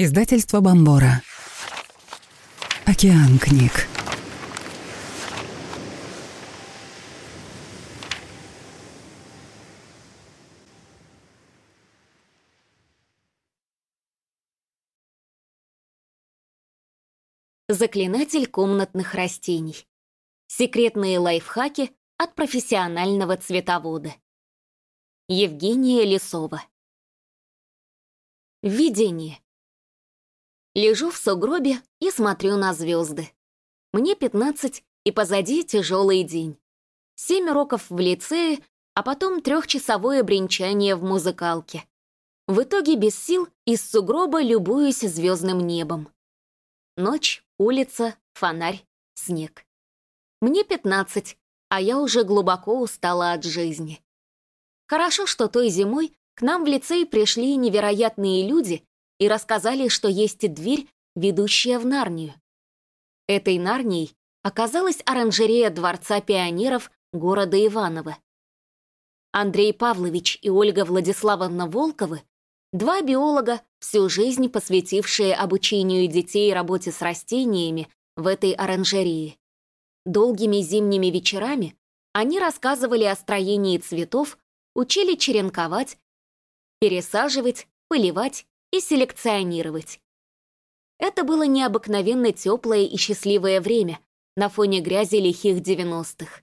Издательство Бомбора. Океан книг. Заклинатель комнатных растений. Секретные лайфхаки от профессионального цветовода. Евгения Лисова. Введение. Лежу в сугробе и смотрю на звезды. Мне 15, и позади тяжелый день. Семь уроков в лицее, а потом трехчасовое бренчание в музыкалке. В итоге без сил из сугроба любуюсь звездным небом. Ночь, улица, фонарь, снег. Мне 15, а я уже глубоко устала от жизни. Хорошо, что той зимой к нам в лицей пришли невероятные люди и рассказали, что есть дверь, ведущая в Нарнию. Этой Нарнией оказалась оранжерея Дворца пионеров города Иваново. Андрей Павлович и Ольга Владиславовна Волковы Два биолога, всю жизнь посвятившие обучению детей работе с растениями в этой оранжерее. Долгими зимними вечерами они рассказывали о строении цветов, учили черенковать, пересаживать, поливать и селекционировать. Это было необыкновенно теплое и счастливое время на фоне грязи лихих 90-х.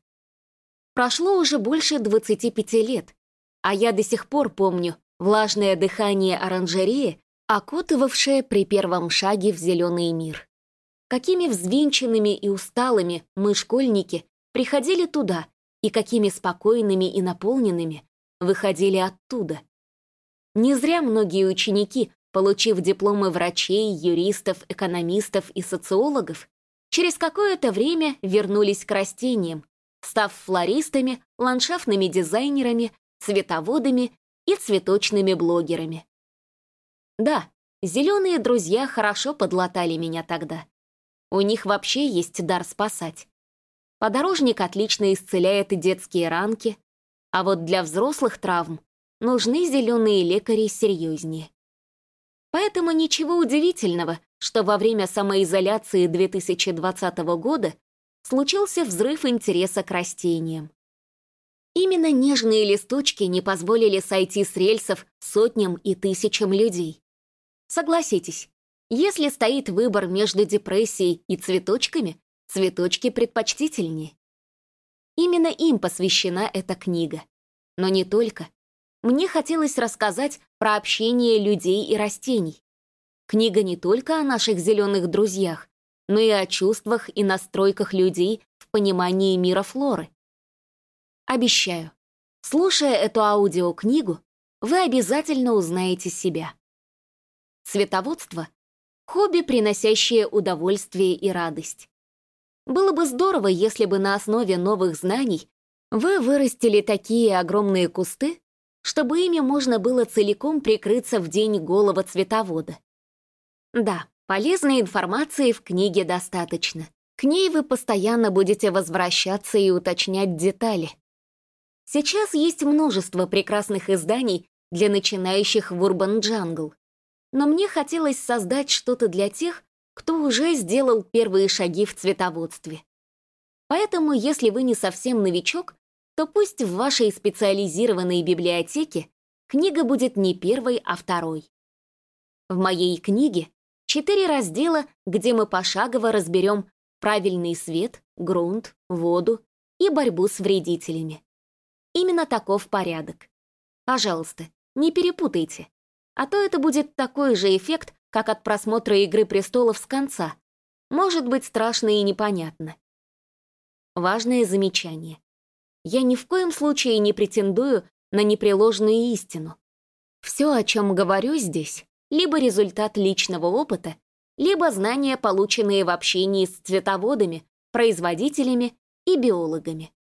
Прошло уже больше 25 лет, а я до сих пор помню, влажное дыхание оранжереи, окутывавшее при первом шаге в зеленый мир. Какими взвинченными и усталыми мы, школьники, приходили туда, и какими спокойными и наполненными выходили оттуда. Не зря многие ученики, получив дипломы врачей, юристов, экономистов и социологов, через какое-то время вернулись к растениям, став флористами, ландшафтными дизайнерами, цветоводами и цветочными блогерами. Да, зеленые друзья хорошо подлатали меня тогда. У них вообще есть дар спасать. Подорожник отлично исцеляет детские ранки, а вот для взрослых травм нужны зеленые лекари серьезнее. Поэтому ничего удивительного, что во время самоизоляции 2020 года случился взрыв интереса к растениям. Именно нежные листочки не позволили сойти с рельсов сотням и тысячам людей. Согласитесь, если стоит выбор между депрессией и цветочками, цветочки предпочтительнее. Именно им посвящена эта книга. Но не только. Мне хотелось рассказать про общение людей и растений. Книга не только о наших зеленых друзьях, но и о чувствах и настройках людей в понимании мира флоры. Обещаю, слушая эту аудиокнигу, вы обязательно узнаете себя. Цветоводство — хобби, приносящее удовольствие и радость. Было бы здорово, если бы на основе новых знаний вы вырастили такие огромные кусты, чтобы ими можно было целиком прикрыться в день голого цветовода. Да, полезной информации в книге достаточно. К ней вы постоянно будете возвращаться и уточнять детали. Сейчас есть множество прекрасных изданий для начинающих в Urban Jungle. Но мне хотелось создать что-то для тех, кто уже сделал первые шаги в цветоводстве. Поэтому, если вы не совсем новичок, то пусть в вашей специализированной библиотеке книга будет не первой, а второй. В моей книге четыре раздела, где мы пошагово разберем правильный свет, грунт, воду и борьбу с вредителями. Именно таков порядок. Пожалуйста, не перепутайте. А то это будет такой же эффект, как от просмотра «Игры престолов» с конца. Может быть страшно и непонятно. Важное замечание. Я ни в коем случае не претендую на непреложную истину. Все, о чем говорю здесь, либо результат личного опыта, либо знания, полученные в общении с цветоводами, производителями и биологами.